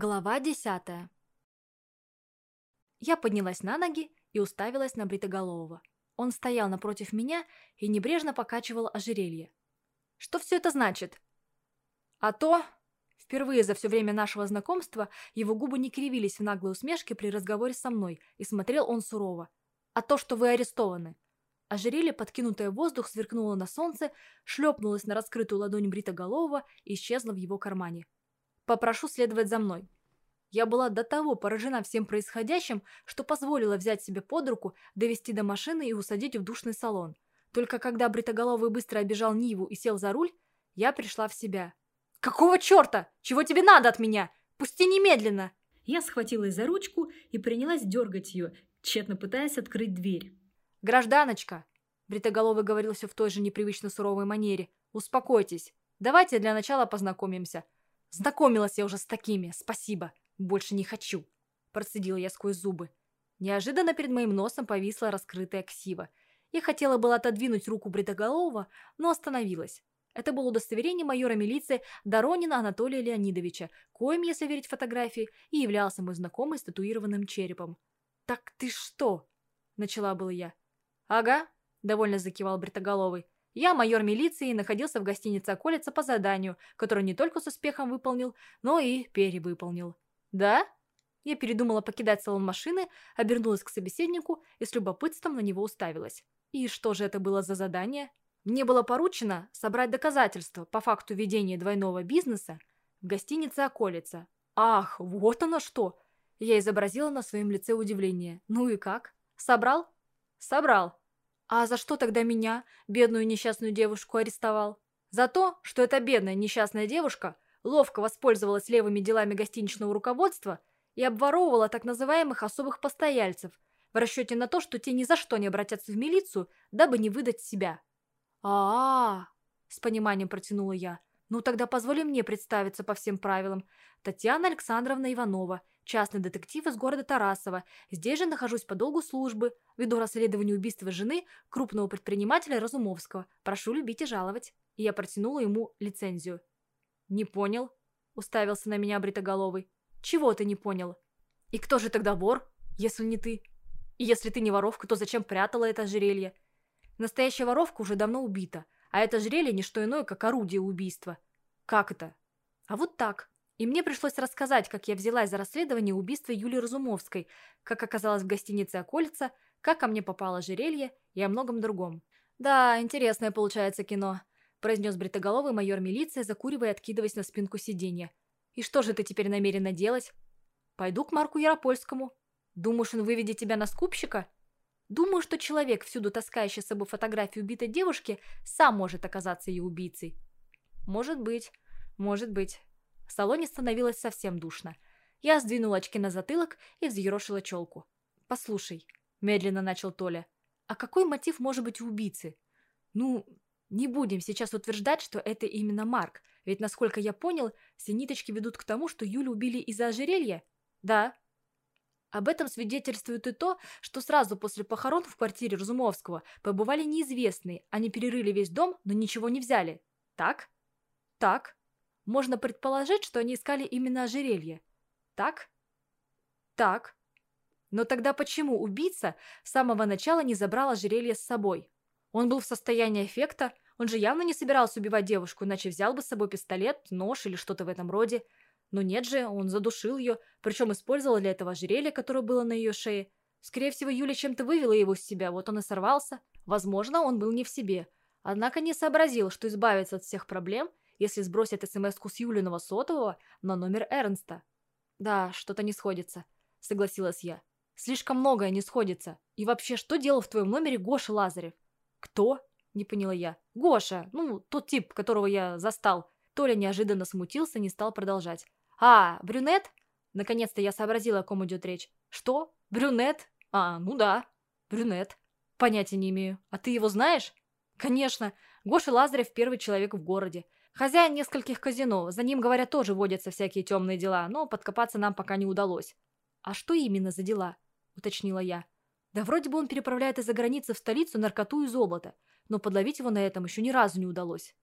Глава десятая Я поднялась на ноги и уставилась на Бритоголового. Он стоял напротив меня и небрежно покачивал ожерелье. «Что все это значит?» «А то...» Впервые за все время нашего знакомства его губы не кривились в наглой усмешке при разговоре со мной, и смотрел он сурово. «А то, что вы арестованы». Ожерелье, подкинутое в воздух, сверкнуло на солнце, шлепнулось на раскрытую ладонь Бритоголового и исчезло в его кармане. Попрошу следовать за мной». Я была до того поражена всем происходящим, что позволила взять себе под руку, довести до машины и усадить в душный салон. Только когда Бритоголовый быстро обежал Ниву и сел за руль, я пришла в себя. «Какого черта? Чего тебе надо от меня? Пусти немедленно!» Я схватилась за ручку и принялась дергать ее, тщетно пытаясь открыть дверь. «Гражданочка!» Бритоголовый говорил все в той же непривычно суровой манере. «Успокойтесь. Давайте для начала познакомимся. Знакомилась я уже с такими, спасибо. Больше не хочу. Процедила я сквозь зубы. Неожиданно перед моим носом повисла раскрытая ксива. Я хотела было отодвинуть руку Бритоголового, но остановилась. Это было удостоверение майора милиции Доронина Анатолия Леонидовича, коим, если верить фотографии, и являлся мой знакомый с татуированным черепом. «Так ты что?» – начала была я. «Ага», – довольно закивал Бритоголовый. Я, майор милиции, находился в гостинице «Околица» по заданию, которое не только с успехом выполнил, но и перевыполнил. «Да?» Я передумала покидать салон машины, обернулась к собеседнику и с любопытством на него уставилась. И что же это было за задание? Мне было поручено собрать доказательства по факту ведения двойного бизнеса в гостинице «Околица». Ах, вот оно что! Я изобразила на своем лице удивление. Ну и как? Собрал? Собрал. А за что тогда меня, бедную несчастную девушку, арестовал? За то, что эта бедная несчастная девушка ловко воспользовалась левыми делами гостиничного руководства и обворовывала так называемых особых постояльцев в расчете на то, что те ни за что не обратятся в милицию, дабы не выдать себя. а а, -а с пониманием протянула я. «Ну тогда позволь мне представиться по всем правилам. Татьяна Александровна Иванова, частный детектив из города Тарасова. Здесь же нахожусь по долгу службы, веду расследование убийства жены крупного предпринимателя Разумовского. Прошу любить и жаловать». И я протянула ему лицензию. «Не понял?» – уставился на меня бритоголовый. «Чего ты не понял? И кто же тогда вор, если не ты? И если ты не воровка, то зачем прятала это ожерелье? Настоящая воровка уже давно убита, а это ожерелье не что иное, как орудие убийства. Как это? А вот так. И мне пришлось рассказать, как я взялась за расследование убийства Юлии Разумовской, как оказалась в гостинице «Околица», как ко мне попало ожерелье и о многом другом. «Да, интересное получается кино», – произнес бритоголовый майор милиции, закуривая и откидываясь на спинку сиденья. «И что же ты теперь намерена делать?» «Пойду к Марку Яропольскому. Думаешь, он выведет тебя на скупщика?» «Думаю, что человек, всюду таскающий с собой фотографию убитой девушки, сам может оказаться ее убийцей». «Может быть, может быть». В салоне становилось совсем душно. Я сдвинула очки на затылок и взъерошила челку. «Послушай», — медленно начал Толя, «а какой мотив может быть у убийцы? Ну, не будем сейчас утверждать, что это именно Марк, ведь, насколько я понял, все ниточки ведут к тому, что Юлю убили из-за ожерелья? Да». Об этом свидетельствует и то, что сразу после похорон в квартире Разумовского побывали неизвестные, они перерыли весь дом, но ничего не взяли. Так? Так. Можно предположить, что они искали именно ожерелье. Так? Так. Но тогда почему убийца с самого начала не забрал ожерелье с собой? Он был в состоянии эффекта, он же явно не собирался убивать девушку, иначе взял бы с собой пистолет, нож или что-то в этом роде. Но нет же, он задушил ее, причем использовал для этого ожерелье, которое было на ее шее. Скорее всего, Юля чем-то вывела его из себя, вот он и сорвался. Возможно, он был не в себе. Однако не сообразил, что избавиться от всех проблем если сбросить смс-ку с Юлиного сотового на номер Эрнста. «Да, что-то не сходится», — согласилась я. «Слишком многое не сходится. И вообще, что делал в твоем номере Гоша Лазарев?» «Кто?» — не поняла я. «Гоша, ну, тот тип, которого я застал». Толя неожиданно смутился, не стал продолжать. «А, брюнет?» Наконец-то я сообразила, о ком идет речь. «Что? Брюнет? А, ну да, брюнет. Понятия не имею. А ты его знаешь?» «Конечно. Гоша Лазарев – первый человек в городе. Хозяин нескольких казино, за ним, говорят, тоже водятся всякие темные дела, но подкопаться нам пока не удалось. А что именно за дела? Уточнила я. Да вроде бы он переправляет из-за границы в столицу наркоту и золото, но подловить его на этом еще ни разу не удалось.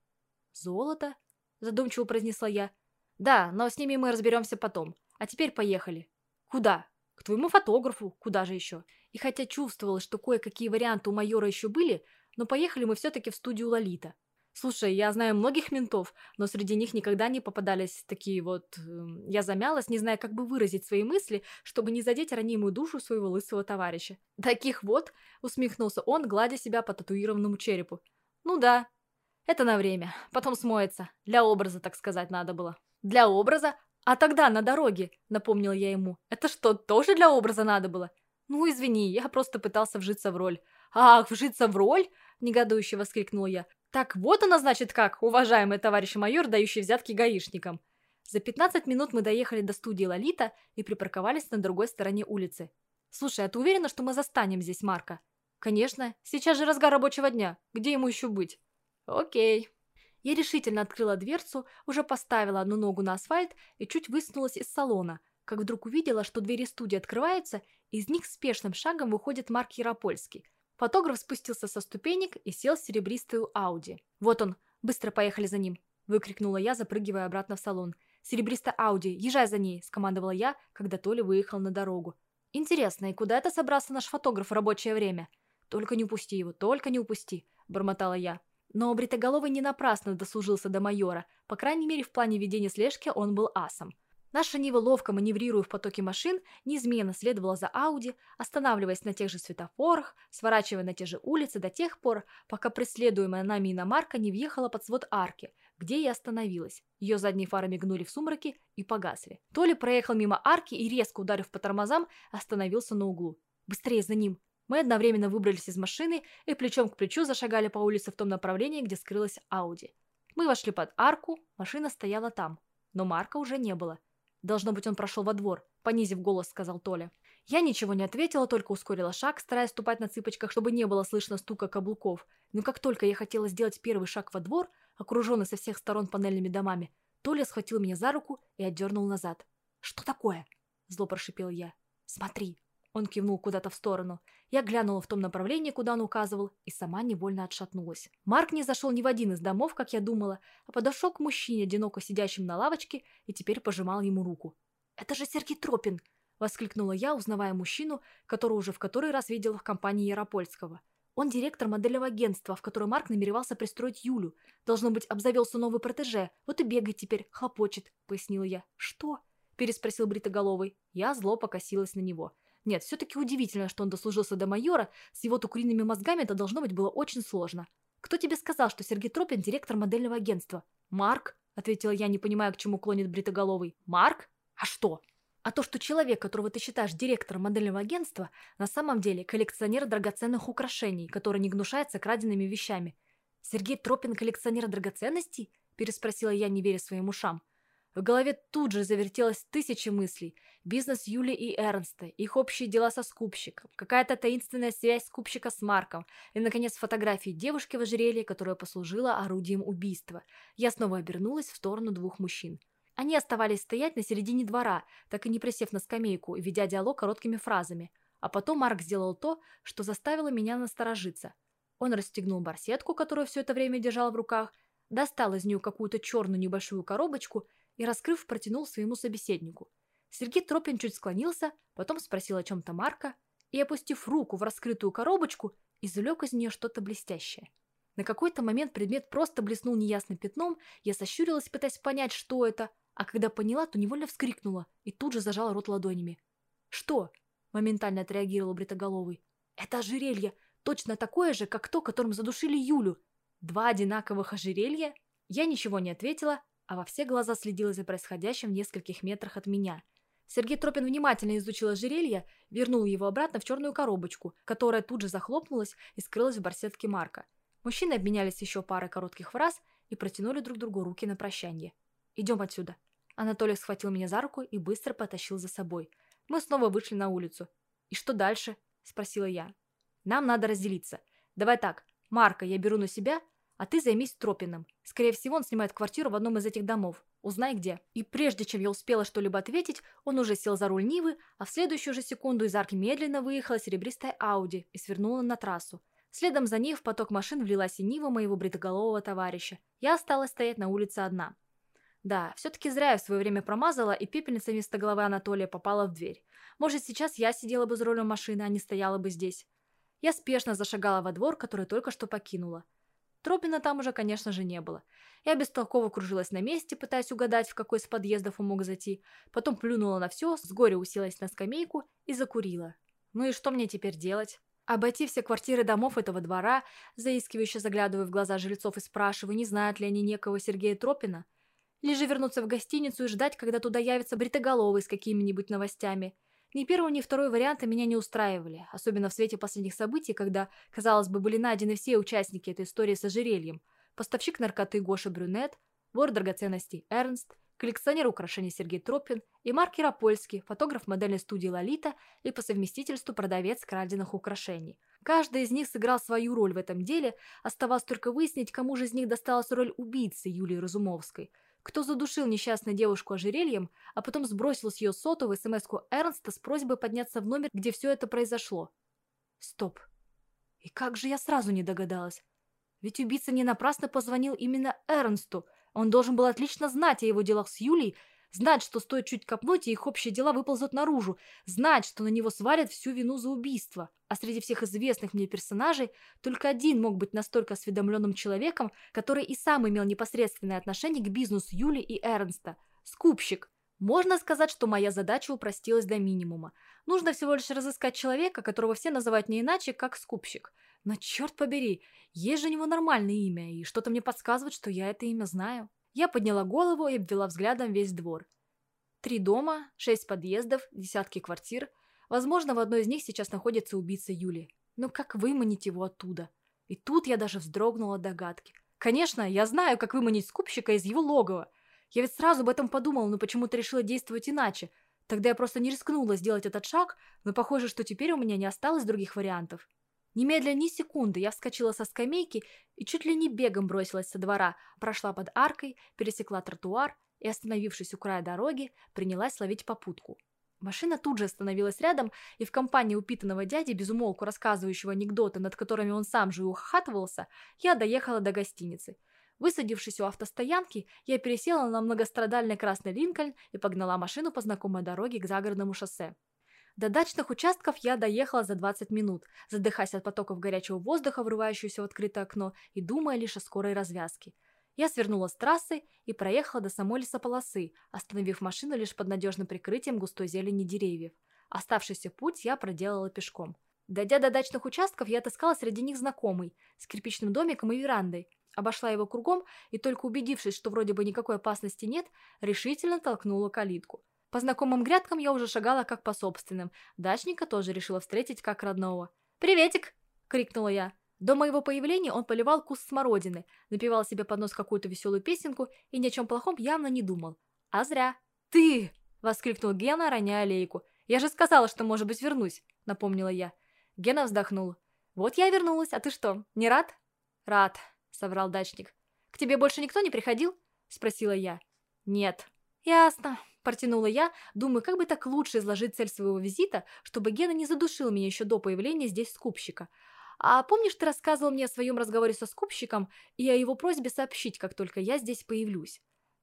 Золото? Задумчиво произнесла я. Да, но с ними мы разберемся потом. А теперь поехали. Куда? К твоему фотографу. Куда же еще? И хотя чувствовала, что кое-какие варианты у майора еще были, но поехали мы все-таки в студию Лолита. Слушай, я знаю многих ментов, но среди них никогда не попадались такие вот... Э, я замялась, не зная, как бы выразить свои мысли, чтобы не задеть ранимую душу своего лысого товарища. Таких вот, усмехнулся он, гладя себя по татуированному черепу. Ну да, это на время, потом смоется. Для образа, так сказать, надо было. Для образа? А тогда на дороге, напомнил я ему. Это что, тоже для образа надо было? Ну, извини, я просто пытался вжиться в роль. Ах, вжиться в роль? Негодующе воскликнул я. Так вот она, значит, как, уважаемый товарищ майор, дающий взятки гаишникам. За 15 минут мы доехали до студии Лолита и припарковались на другой стороне улицы. «Слушай, а ты уверена, что мы застанем здесь Марка?» «Конечно. Сейчас же разгар рабочего дня. Где ему еще быть?» «Окей». Я решительно открыла дверцу, уже поставила одну ногу на асфальт и чуть высунулась из салона, как вдруг увидела, что двери студии открываются, и из них спешным шагом выходит Марк Яропольский, Фотограф спустился со ступенек и сел в серебристую Ауди. «Вот он! Быстро поехали за ним!» – выкрикнула я, запрыгивая обратно в салон. «Серебристая Ауди! Езжай за ней!» – скомандовала я, когда Толя выехал на дорогу. «Интересно, и куда это собрался наш фотограф в рабочее время?» «Только не упусти его, только не упусти!» – бормотала я. Но Бритоголовый не напрасно дослужился до майора. По крайней мере, в плане ведения слежки он был асом. Наша Нива, ловко маневрируя в потоке машин, неизменно следовала за Ауди, останавливаясь на тех же светофорах, сворачивая на те же улицы до тех пор, пока преследуемая нами иномарка не въехала под свод арки, где и остановилась. Ее задние фары мигнули в сумраке и погасли. Толя проехал мимо арки и, резко ударив по тормозам, остановился на углу. «Быстрее за ним!» Мы одновременно выбрались из машины и плечом к плечу зашагали по улице в том направлении, где скрылась Ауди. Мы вошли под арку, машина стояла там, но Марка уже не было. Должно быть, он прошел во двор, понизив голос, сказал Толя. Я ничего не ответила, только ускорила шаг, стараясь ступать на цыпочках, чтобы не было слышно стука каблуков. Но как только я хотела сделать первый шаг во двор, окруженный со всех сторон панельными домами, Толя схватил меня за руку и отдернул назад. «Что такое?» – зло прошипел я. «Смотри!» Он кивнул куда-то в сторону. Я глянула в том направлении, куда он указывал, и сама невольно отшатнулась. Марк не зашел ни в один из домов, как я думала, а подошел к мужчине, одиноко сидящему на лавочке, и теперь пожимал ему руку. «Это же Сергей Тропин!» — воскликнула я, узнавая мужчину, которого уже в который раз видела в компании Яропольского. Он директор модельного агентства, в которое Марк намеревался пристроить Юлю. Должно быть, обзавелся новый протеже. Вот и бегает теперь, хлопочет, — пояснила я. «Что?» — переспросил Бритоголовый. Я зло покосилась на него. Нет, все-таки удивительно, что он дослужился до майора, с его-то куриными мозгами это должно быть было очень сложно. Кто тебе сказал, что Сергей Тропин директор модельного агентства? Марк, ответила я, не понимая, к чему клонит бритоголовый. Марк? А что? А то, что человек, которого ты считаешь директором модельного агентства, на самом деле коллекционер драгоценных украшений, который не гнушается краденными вещами. Сергей Тропин коллекционер драгоценностей? Переспросила я, не веря своим ушам. В голове тут же завертелось тысячи мыслей. Бизнес Юли и Эрнста, их общие дела со скупщиком, какая-то таинственная связь скупщика с Марком и, наконец, фотографии девушки в ожерелье, которая послужила орудием убийства. Я снова обернулась в сторону двух мужчин. Они оставались стоять на середине двора, так и не присев на скамейку, ведя диалог короткими фразами. А потом Марк сделал то, что заставило меня насторожиться. Он расстегнул барсетку, которую все это время держал в руках, достал из нее какую-то черную небольшую коробочку и, раскрыв, протянул своему собеседнику. Сергей Тропин чуть склонился, потом спросил о чем-то Марка и, опустив руку в раскрытую коробочку, извлек из нее что-то блестящее. На какой-то момент предмет просто блеснул неясным пятном, я сощурилась, пытаясь понять, что это, а когда поняла, то невольно вскрикнула и тут же зажала рот ладонями. «Что?» – моментально отреагировал Бритоголовый. «Это ожерелье, точно такое же, как то, которым задушили Юлю. Два одинаковых ожерелья?» Я ничего не ответила, а во все глаза следила за происходящим в нескольких метрах от меня. Сергей Тропин внимательно изучил ожерелье, вернул его обратно в черную коробочку, которая тут же захлопнулась и скрылась в барсетке Марка. Мужчины обменялись еще парой коротких фраз и протянули друг другу руки на прощание. «Идем отсюда». Анатолий схватил меня за руку и быстро потащил за собой. Мы снова вышли на улицу. «И что дальше?» – спросила я. «Нам надо разделиться. Давай так, Марка я беру на себя, а ты займись Тропиным. Скорее всего, он снимает квартиру в одном из этих домов. Узнай где. И прежде чем я успела что-либо ответить, он уже сел за руль Нивы, а в следующую же секунду из арки медленно выехала серебристая Ауди и свернула на трассу. Следом за ней в поток машин влилась и Нива моего бритоголового товарища. Я осталась стоять на улице одна. Да, все-таки зря я в свое время промазала, и пепельница вместо головы Анатолия попала в дверь. Может, сейчас я сидела бы за рулем машины, а не стояла бы здесь. Я спешно зашагала во двор, который только что покинула. Тропина там уже, конечно же, не было. Я бестолково кружилась на месте, пытаясь угадать, в какой из подъездов он мог зайти. Потом плюнула на все, с горя уселась на скамейку и закурила. Ну и что мне теперь делать? Обойти все квартиры домов этого двора, заискивающе заглядывая в глаза жильцов и спрашивая, не знают ли они некого Сергея Тропина? Или же вернуться в гостиницу и ждать, когда туда явится бритоголовый с какими-нибудь новостями? Ни первый, ни второй варианты меня не устраивали, особенно в свете последних событий, когда, казалось бы, были найдены все участники этой истории с ожерельем. Поставщик наркоты Гоша Брюнет, вор драгоценностей Эрнст, коллекционер украшений Сергей Тропин и Марк Яропольский, фотограф модельной студии «Лолита» и по совместительству продавец краденных украшений. Каждый из них сыграл свою роль в этом деле, оставалось только выяснить, кому же из них досталась роль убийцы Юлии Разумовской – кто задушил несчастную девушку ожерельем, а потом сбросил с ее сотовой смс Эрнста с просьбой подняться в номер, где все это произошло. Стоп. И как же я сразу не догадалась? Ведь убийца не напрасно позвонил именно Эрнсту. Он должен был отлично знать о его делах с Юлей, знать, что стоит чуть копнуть, и их общие дела выползут наружу, знать, что на него свалят всю вину за убийство. А среди всех известных мне персонажей только один мог быть настолько осведомленным человеком, который и сам имел непосредственное отношение к бизнесу Юли и Эрнста. Скупщик. Можно сказать, что моя задача упростилась до минимума. Нужно всего лишь разыскать человека, которого все называют не иначе, как скупщик. Но черт побери, есть же у него нормальное имя, и что-то мне подсказывает, что я это имя знаю. Я подняла голову и обвела взглядом весь двор. Три дома, шесть подъездов, десятки квартир. Возможно, в одной из них сейчас находится убийца Юли. Но как выманить его оттуда? И тут я даже вздрогнула догадки. Конечно, я знаю, как выманить скупщика из его логова. Я ведь сразу об этом подумала, но почему-то решила действовать иначе. Тогда я просто не рискнула сделать этот шаг, но похоже, что теперь у меня не осталось других вариантов. Немедленно ни секунды я вскочила со скамейки и чуть ли не бегом бросилась со двора, прошла под аркой, пересекла тротуар и, остановившись у края дороги, принялась ловить попутку. Машина тут же остановилась рядом, и в компании упитанного дяди, безумолку рассказывающего анекдоты, над которыми он сам же ухахатывался, я доехала до гостиницы. Высадившись у автостоянки, я пересела на многострадальный красный Линкольн и погнала машину по знакомой дороге к загородному шоссе. До дачных участков я доехала за 20 минут, задыхаясь от потоков горячего воздуха, врывающегося в открытое окно, и думая лишь о скорой развязке. Я свернула с трассы и проехала до самой лесополосы, остановив машину лишь под надежным прикрытием густой зелени деревьев. Оставшийся путь я проделала пешком. Дойдя до дачных участков, я отыскала среди них знакомый, с кирпичным домиком и верандой. Обошла его кругом и, только убедившись, что вроде бы никакой опасности нет, решительно толкнула калитку. По знакомым грядкам я уже шагала как по собственным. Дачника тоже решила встретить как родного. «Приветик!» — крикнула я. До моего появления он поливал куст смородины, напевал себе под нос какую-то веселую песенку и ни о чем плохом явно не думал. А зря. «Ты!» — воскликнул Гена, роняя лейку. «Я же сказала, что, может быть, вернусь», — напомнила я. Гена вздохнул. «Вот я вернулась, а ты что, не рад?» «Рад», — соврал дачник. «К тебе больше никто не приходил?» — спросила я. «Нет». «Ясно», Протянула я, думаю, как бы так лучше изложить цель своего визита, чтобы Гена не задушил меня еще до появления здесь скупщика. А помнишь, ты рассказывал мне о своем разговоре со скупщиком и о его просьбе сообщить, как только я здесь появлюсь?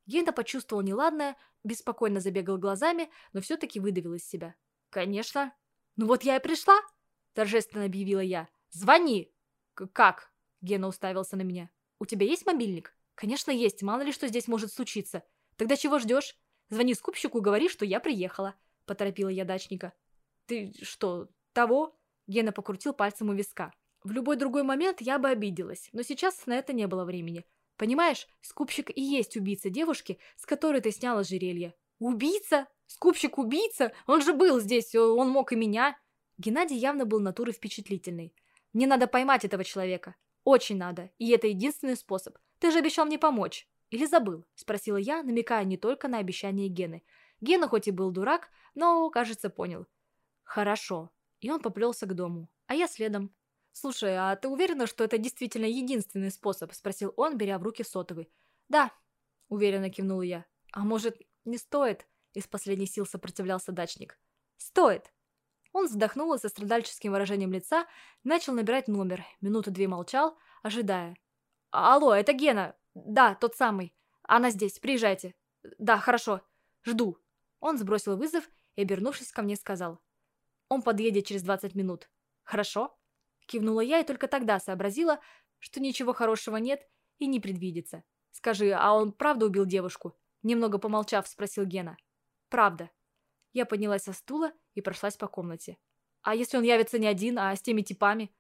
Гена почувствовал неладное, беспокойно забегал глазами, но все-таки выдавил из себя. «Конечно. Ну вот я и пришла!» – торжественно объявила я. «Звони!» «Как?» – Гена уставился на меня. «У тебя есть мобильник?» «Конечно есть, мало ли что здесь может случиться. Тогда чего ждешь? Звони скупщику и говори, что я приехала», — поторопила я дачника. «Ты что, того?» Гена покрутил пальцем у виска. В любой другой момент я бы обиделась, но сейчас на это не было времени. Понимаешь, скупщик и есть убийца девушки, с которой ты сняла ожерелье. Убийца? Скупщик убийца? Он же был здесь, он мог и меня. Геннадий явно был натурой впечатлительной. Мне надо поймать этого человека. Очень надо, и это единственный способ. Ты же обещал мне помочь. «Или забыл?» – спросила я, намекая не только на обещание Гены. Гена хоть и был дурак, но, кажется, понял. «Хорошо». И он поплелся к дому, а я следом. «Слушай, а ты уверена, что это действительно единственный способ?» – спросил он, беря в руки сотовый. «Да», – уверенно кивнула я. «А может, не стоит?» – из последних сил сопротивлялся дачник. «Стоит!» Он вздохнул и со страдальческим выражением лица начал набирать номер. Минуту две молчал, ожидая. «Алло, это Гена. «Да, тот самый. Она здесь, приезжайте». Да, хорошо. Жду. Он сбросил вызов и, обернувшись ко мне, сказал. Он подъедет через 20 минут. Хорошо? Кивнула я и только тогда сообразила, что ничего хорошего нет и не предвидится. Скажи, а он правда убил девушку? Немного помолчав, спросил Гена. Правда. Я поднялась со стула и прошлась по комнате. А если он явится не один, а с теми типами?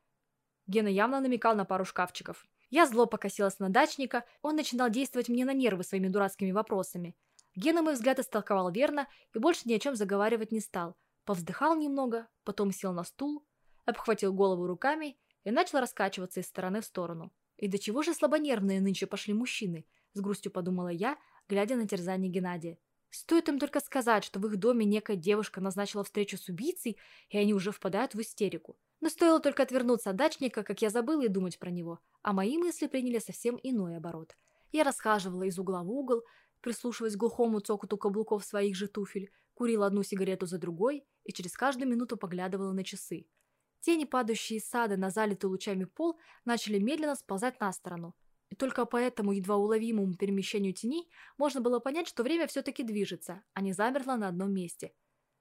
Гена явно намекал на пару шкафчиков. Я зло покосилась на дачника, он начинал действовать мне на нервы своими дурацкими вопросами. Гена мой взгляд истолковал верно и больше ни о чем заговаривать не стал. Повздыхал немного, потом сел на стул, обхватил голову руками и начал раскачиваться из стороны в сторону. И до чего же слабонервные нынче пошли мужчины, с грустью подумала я, глядя на терзание Геннадия. Стоит им только сказать, что в их доме некая девушка назначила встречу с убийцей, и они уже впадают в истерику. Но стоило только отвернуться от дачника, как я забыла и думать про него, а мои мысли приняли совсем иной оборот. Я расхаживала из угла в угол, прислушиваясь к глухому цокоту каблуков своих же туфель, курила одну сигарету за другой и через каждую минуту поглядывала на часы. Тени, падающие из сада на залитый лучами пол, начали медленно сползать на сторону. Только по этому едва уловимому перемещению теней можно было понять, что время все-таки движется, а не замерло на одном месте.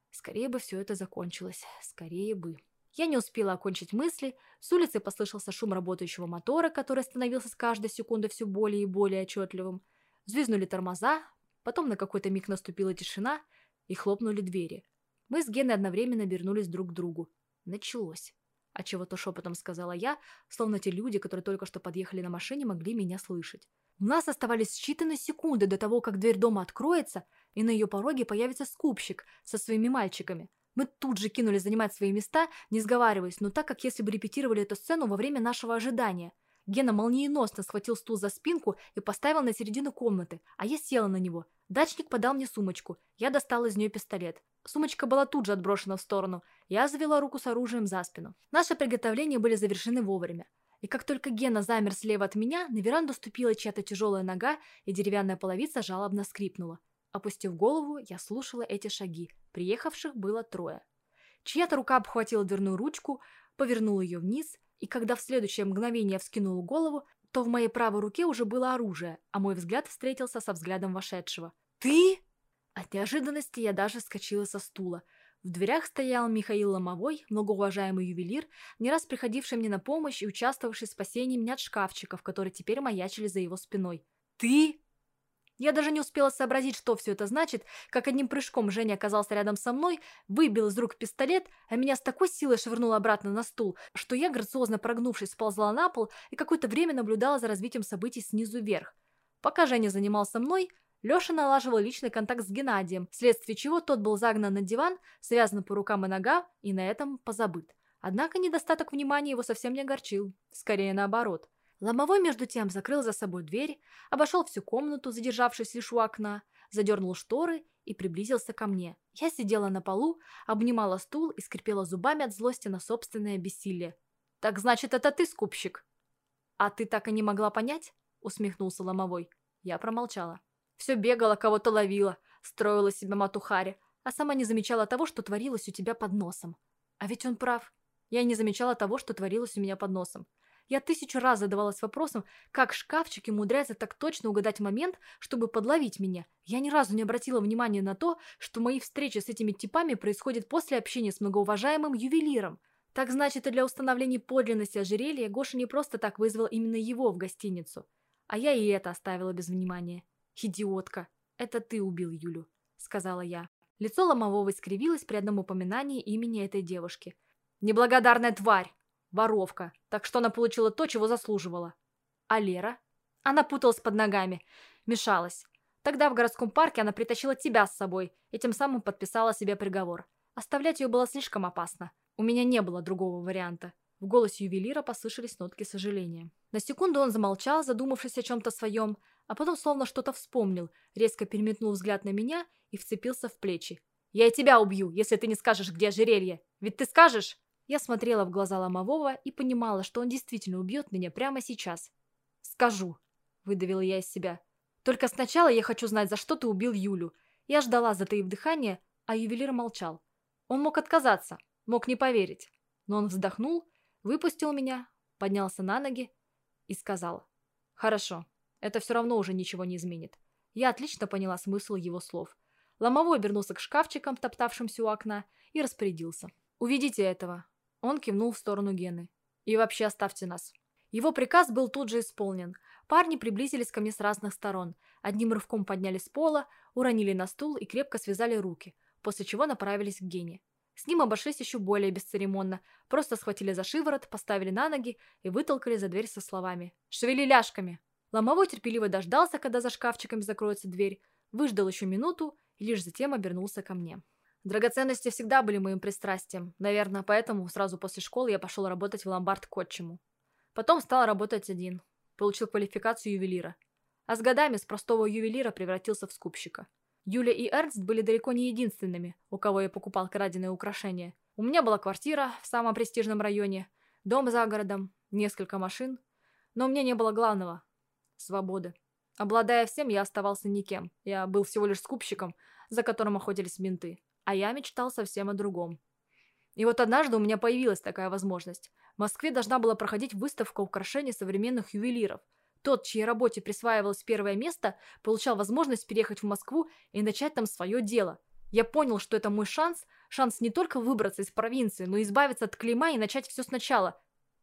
Скорее бы все это закончилось. Скорее бы. Я не успела окончить мысли, с улицы послышался шум работающего мотора, который становился с каждой секунды все более и более отчетливым. Звизнули тормоза, потом на какой-то миг наступила тишина и хлопнули двери. Мы с Геной одновременно обернулись друг к другу. Началось. А чего-то шепотом сказала я, словно те люди, которые только что подъехали на машине, могли меня слышать. У нас оставались считанные секунды до того, как дверь дома откроется, и на ее пороге появится скупщик со своими мальчиками. Мы тут же кинулись занимать свои места, не сговариваясь, но так, как если бы репетировали эту сцену во время нашего ожидания. Гена молниеносно схватил стул за спинку и поставил на середину комнаты, а я села на него. Дачник подал мне сумочку. Я достала из нее пистолет. Сумочка была тут же отброшена в сторону. Я завела руку с оружием за спину. Наши приготовления были завершены вовремя. И как только Гена замер слева от меня, на веранду ступила чья-то тяжелая нога, и деревянная половица жалобно скрипнула. Опустив голову, я слушала эти шаги. Приехавших было трое. Чья-то рука обхватила дверную ручку, повернула ее вниз, и когда в следующее мгновение вскинула голову, то в моей правой руке уже было оружие, а мой взгляд встретился со взглядом вошедшего. «Ты?» От неожиданности я даже скочила со стула. В дверях стоял Михаил Ломовой, многоуважаемый ювелир, не раз приходивший мне на помощь и участвовавший в спасении меня от шкафчиков, которые теперь маячили за его спиной. «Ты?» Я даже не успела сообразить, что все это значит, как одним прыжком Женя оказался рядом со мной, выбил из рук пистолет, а меня с такой силой швырнул обратно на стул, что я, грациозно прогнувшись, сползла на пол и какое-то время наблюдала за развитием событий снизу вверх. Пока Женя занимался мной, Леша налаживал личный контакт с Геннадием, вследствие чего тот был загнан на диван, связан по рукам и ногам и на этом позабыт. Однако недостаток внимания его совсем не огорчил, скорее наоборот – Ломовой, между тем, закрыл за собой дверь, обошел всю комнату, задержавшись лишь у окна, задернул шторы и приблизился ко мне. Я сидела на полу, обнимала стул и скрипела зубами от злости на собственное бессилие. «Так значит, это ты, скупщик?» «А ты так и не могла понять?» — усмехнулся Ломовой. Я промолчала. Все бегала, кого-то ловила, строила себя матухари, а сама не замечала того, что творилось у тебя под носом. А ведь он прав. Я не замечала того, что творилось у меня под носом. Я тысячу раз задавалась вопросом, как шкафчики умудряются так точно угадать момент, чтобы подловить меня. Я ни разу не обратила внимания на то, что мои встречи с этими типами происходят после общения с многоуважаемым ювелиром. Так значит, и для установления подлинности ожерелья Гоша не просто так вызвал именно его в гостиницу. А я и это оставила без внимания. «Идиотка! Это ты убил Юлю», — сказала я. Лицо Ломового искривилось при одном упоминании имени этой девушки. «Неблагодарная тварь!» Воровка. Так что она получила то, чего заслуживала. А Лера? Она путалась под ногами. Мешалась. Тогда в городском парке она притащила тебя с собой и тем самым подписала себе приговор. Оставлять ее было слишком опасно. У меня не было другого варианта. В голосе ювелира послышались нотки сожаления. На секунду он замолчал, задумавшись о чем-то своем, а потом словно что-то вспомнил, резко переметнул взгляд на меня и вцепился в плечи. «Я и тебя убью, если ты не скажешь, где ожерелье. Ведь ты скажешь?» Я смотрела в глаза Ломового и понимала, что он действительно убьет меня прямо сейчас. «Скажу», — выдавила я из себя. «Только сначала я хочу знать, за что ты убил Юлю». Я ждала, затаив дыхание, а ювелир молчал. Он мог отказаться, мог не поверить. Но он вздохнул, выпустил меня, поднялся на ноги и сказал. «Хорошо, это все равно уже ничего не изменит. Я отлично поняла смысл его слов. Ломовой обернулся к шкафчикам, топтавшимся у окна, и распорядился. «Уведите этого». Он кивнул в сторону Гены. «И вообще оставьте нас». Его приказ был тут же исполнен. Парни приблизились ко мне с разных сторон. Одним рывком подняли с пола, уронили на стул и крепко связали руки, после чего направились к Гене. С ним обошлись еще более бесцеремонно, просто схватили за шиворот, поставили на ноги и вытолкали за дверь со словами «Шевели ляжками!». Ломовой терпеливо дождался, когда за шкафчиками закроется дверь, выждал еще минуту и лишь затем обернулся ко мне. Драгоценности всегда были моим пристрастием. Наверное, поэтому сразу после школы я пошел работать в ломбард к отчиму. Потом стал работать один. Получил квалификацию ювелира. А с годами с простого ювелира превратился в скупщика. Юля и Эрнст были далеко не единственными, у кого я покупал краденые украшения. У меня была квартира в самом престижном районе, дом за городом, несколько машин. Но у меня не было главного – свободы. Обладая всем, я оставался никем. Я был всего лишь скупщиком, за которым охотились менты. А я мечтал совсем о другом. И вот однажды у меня появилась такая возможность. В Москве должна была проходить выставка украшений современных ювелиров. Тот, чьей работе присваивалось первое место, получал возможность переехать в Москву и начать там свое дело. Я понял, что это мой шанс, шанс не только выбраться из провинции, но и избавиться от клейма и начать все сначала.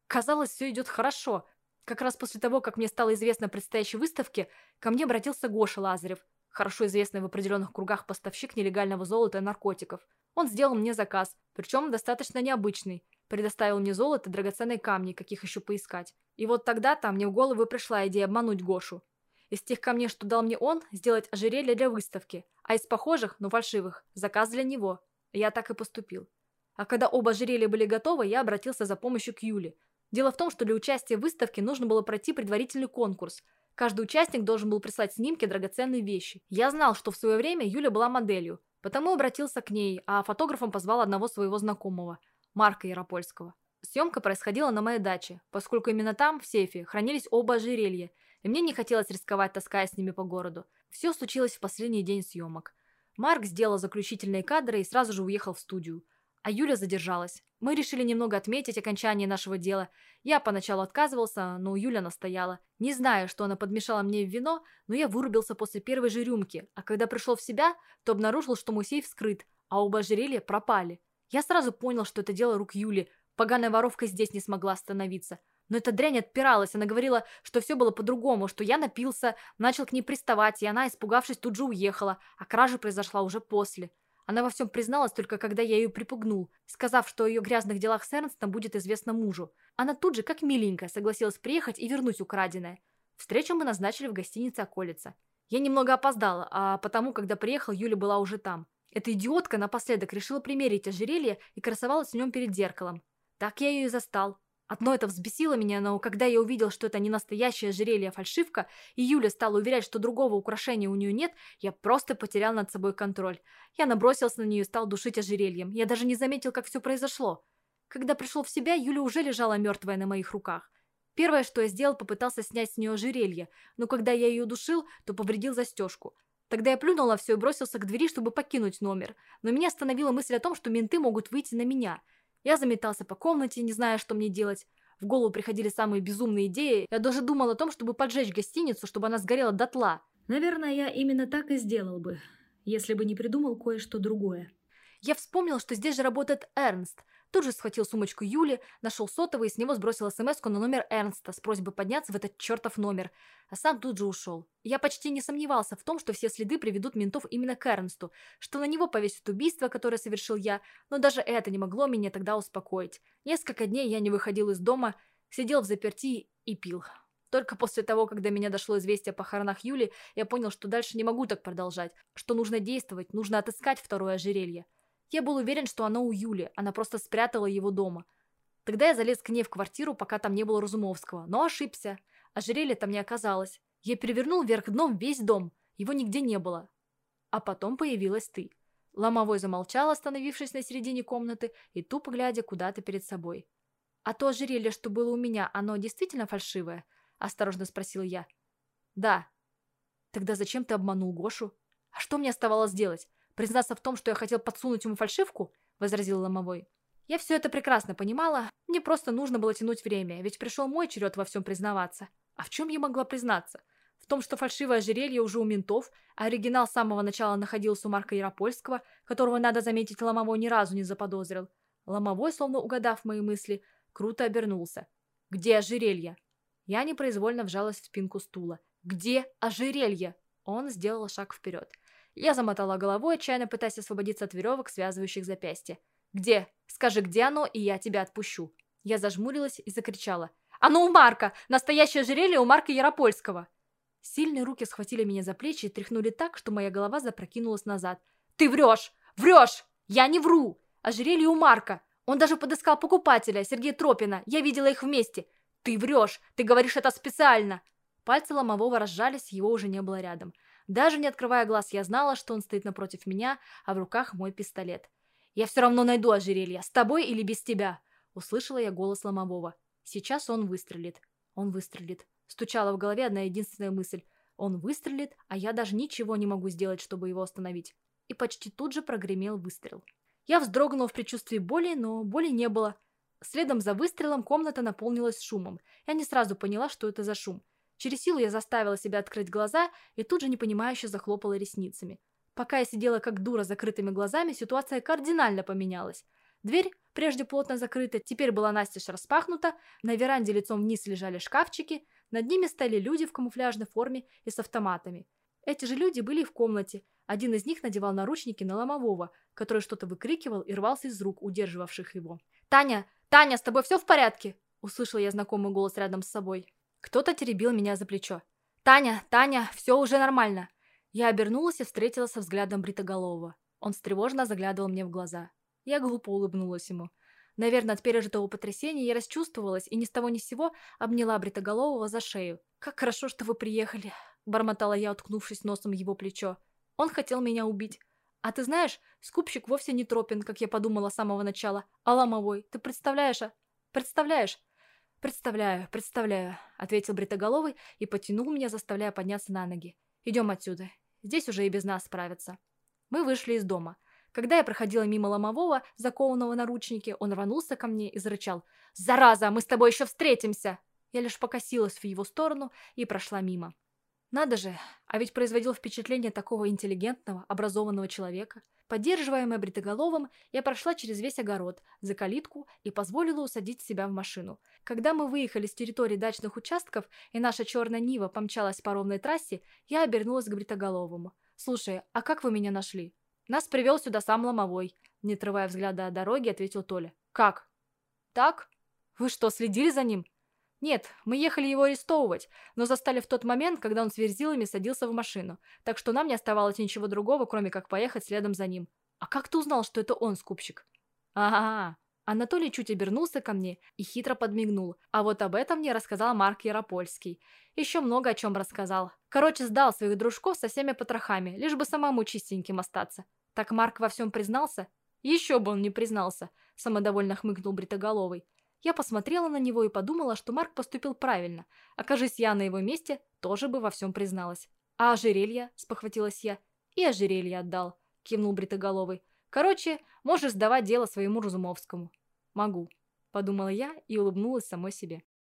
Казалось, все идет хорошо. Как раз после того, как мне стало известно о предстоящей выставке, ко мне обратился Гоша Лазарев, хорошо известный в определенных кругах поставщик нелегального золота и наркотиков. Он сделал мне заказ, причем достаточно необычный – Предоставил мне золото, драгоценные камни, каких еще поискать. И вот тогда-то мне в голову пришла идея обмануть Гошу. Из тех камней, что дал мне он, сделать ожерелье для выставки, а из похожих, но фальшивых, заказ для него. Я так и поступил. А когда оба ожерелья были готовы, я обратился за помощью к Юле. Дело в том, что для участия в выставке нужно было пройти предварительный конкурс. Каждый участник должен был прислать снимки драгоценной вещи. Я знал, что в свое время Юля была моделью, потому обратился к ней, а фотографом позвал одного своего знакомого – Марка Яропольского. Съемка происходила на моей даче, поскольку именно там, в сейфе, хранились оба ожерелья, и мне не хотелось рисковать, таская с ними по городу. Все случилось в последний день съемок. Марк сделал заключительные кадры и сразу же уехал в студию. А Юля задержалась. Мы решили немного отметить окончание нашего дела. Я поначалу отказывался, но Юля настояла. Не знаю, что она подмешала мне в вино, но я вырубился после первой же рюмки, а когда пришел в себя, то обнаружил, что мой сейф скрыт, а оба ожерелья пропали. Я сразу понял, что это дело рук Юли. Поганая воровка здесь не смогла остановиться. Но эта дрянь отпиралась. Она говорила, что все было по-другому, что я напился, начал к ней приставать, и она, испугавшись, тут же уехала, а кража произошла уже после. Она во всем призналась только когда я ее припугнул, сказав, что о ее грязных делах с Эрнстом будет известно мужу. Она тут же, как миленькая, согласилась приехать и вернуть украденное. Встречу мы назначили в гостинице «Околица». Я немного опоздала, а потому, когда приехал, Юля была уже там. Эта идиотка напоследок решила примерить ожерелье и красовалась в нем перед зеркалом. Так я ее и застал. Одно это взбесило меня, но когда я увидел, что это не настоящее ожерелье, а фальшивка, и Юля стала уверять, что другого украшения у нее нет, я просто потерял над собой контроль. Я набросился на нее и стал душить ожерельем. Я даже не заметил, как все произошло. Когда пришел в себя, Юля уже лежала мертвая на моих руках. Первое, что я сделал, попытался снять с нее ожерелье, но когда я ее душил, то повредил застежку. Тогда я плюнул на все и бросился к двери, чтобы покинуть номер. Но меня остановила мысль о том, что менты могут выйти на меня. Я заметался по комнате, не зная, что мне делать. В голову приходили самые безумные идеи. Я даже думал о том, чтобы поджечь гостиницу, чтобы она сгорела дотла. Наверное, я именно так и сделал бы, если бы не придумал кое-что другое. Я вспомнил, что здесь же работает Эрнст, Тут же схватил сумочку Юли, нашел сотовый и с него сбросил смс на номер Эрнста с просьбой подняться в этот чертов номер. А сам тут же ушел. Я почти не сомневался в том, что все следы приведут ментов именно к Эрнсту, что на него повесят убийство, которое совершил я, но даже это не могло меня тогда успокоить. Несколько дней я не выходил из дома, сидел в заперти и пил. Только после того, когда меня дошло известие о похоронах Юли, я понял, что дальше не могу так продолжать, что нужно действовать, нужно отыскать второе ожерелье. Я был уверен, что оно у Юли, она просто спрятала его дома. Тогда я залез к ней в квартиру, пока там не было Разумовского, но ошибся. Ожерелья там не оказалось. Я перевернул вверх дном весь дом, его нигде не было. А потом появилась ты. Ломовой замолчал, остановившись на середине комнаты и тупо глядя куда-то перед собой. «А то ожерелье, что было у меня, оно действительно фальшивое?» – осторожно спросил я. «Да». «Тогда зачем ты обманул Гошу? А что мне оставалось делать? Признаться в том, что я хотел подсунуть ему фальшивку, возразил Ломовой. Я все это прекрасно понимала, мне просто нужно было тянуть время, ведь пришел мой черед во всем признаваться. А в чем я могла признаться? В том, что фальшивое ожерелье уже у ментов, а оригинал с самого начала находился у Марка Яропольского, которого, надо заметить, Ломовой ни разу не заподозрил. Ломовой, словно угадав мои мысли, круто обернулся. «Где ожерелье?» Я непроизвольно вжалась в спинку стула. «Где ожерелье?» Он сделал шаг вперед. Я замотала головой, отчаянно пытаясь освободиться от веревок, связывающих запястье. «Где? Скажи, где оно, и я тебя отпущу». Я зажмурилась и закричала. «Оно у Марка! Настоящее ожерелье у Марка Яропольского!» Сильные руки схватили меня за плечи и тряхнули так, что моя голова запрокинулась назад. «Ты врешь! Врешь! Я не вру! Ожерелье у Марка! Он даже подыскал покупателя, Сергея Тропина. Я видела их вместе. Ты врешь! Ты говоришь это специально!» Пальцы ломового разжались, его уже не было рядом. Даже не открывая глаз, я знала, что он стоит напротив меня, а в руках мой пистолет. «Я все равно найду ожерелье, с тобой или без тебя!» Услышала я голос ломового. Сейчас он выстрелит. Он выстрелит. Стучала в голове одна единственная мысль. Он выстрелит, а я даже ничего не могу сделать, чтобы его остановить. И почти тут же прогремел выстрел. Я вздрогнула в предчувствии боли, но боли не было. Следом за выстрелом комната наполнилась шумом. Я не сразу поняла, что это за шум. Через силу я заставила себя открыть глаза и тут же непонимающе захлопала ресницами. Пока я сидела как дура закрытыми глазами, ситуация кардинально поменялась. Дверь, прежде плотно закрыта, теперь была настежь распахнута, на веранде лицом вниз лежали шкафчики, над ними стояли люди в камуфляжной форме и с автоматами. Эти же люди были и в комнате. Один из них надевал наручники на ломового, который что-то выкрикивал и рвался из рук, удерживавших его. «Таня! Таня, с тобой все в порядке?» Услышал я знакомый голос рядом с собой. Кто-то теребил меня за плечо. «Таня! Таня! Все уже нормально!» Я обернулась и встретилась со взглядом Бритоголового. Он встревоженно заглядывал мне в глаза. Я глупо улыбнулась ему. Наверное, от пережитого потрясения я расчувствовалась и ни с того ни с сего обняла Бритоголового за шею. «Как хорошо, что вы приехали!» – бормотала я, уткнувшись носом в его плечо. «Он хотел меня убить. А ты знаешь, скупщик вовсе не Тропин, как я подумала с самого начала, а ломовой. Ты представляешь, а? Представляешь? «Представляю, представляю», — ответил Бритоголовый и потянул меня, заставляя подняться на ноги. «Идем отсюда. Здесь уже и без нас справятся». Мы вышли из дома. Когда я проходила мимо ломового, закованного на ручники, он рванулся ко мне и зарычал. «Зараза, мы с тобой еще встретимся!» Я лишь покосилась в его сторону и прошла мимо. Надо же, а ведь производил впечатление такого интеллигентного, образованного человека. Поддерживаемая Бритоголовым, я прошла через весь огород, за калитку и позволила усадить себя в машину. Когда мы выехали с территории дачных участков, и наша черная Нива помчалась по ровной трассе, я обернулась к Бритоголовому. «Слушай, а как вы меня нашли?» «Нас привел сюда сам Ломовой», — не отрывая взгляда от дороги, ответил Толя. «Как?» «Так? Вы что, следили за ним?» «Нет, мы ехали его арестовывать, но застали в тот момент, когда он с верзилами садился в машину, так что нам не оставалось ничего другого, кроме как поехать следом за ним. А как ты узнал, что это он скупщик?» «Ага». Анатолий чуть обернулся ко мне и хитро подмигнул. А вот об этом мне рассказал Марк Яропольский. Еще много о чем рассказал. Короче, сдал своих дружков со всеми потрохами, лишь бы самому чистеньким остаться. Так Марк во всем признался? Еще бы он не признался, самодовольно хмыкнул Бритоголовый. Я посмотрела на него и подумала, что Марк поступил правильно. Окажись я на его месте, тоже бы во всем призналась. «А ожерелье?» – спохватилась я. «И ожерелье отдал», – кивнул Бритоголовый. «Короче, можешь сдавать дело своему Разумовскому». «Могу», – подумала я и улыбнулась самой себе.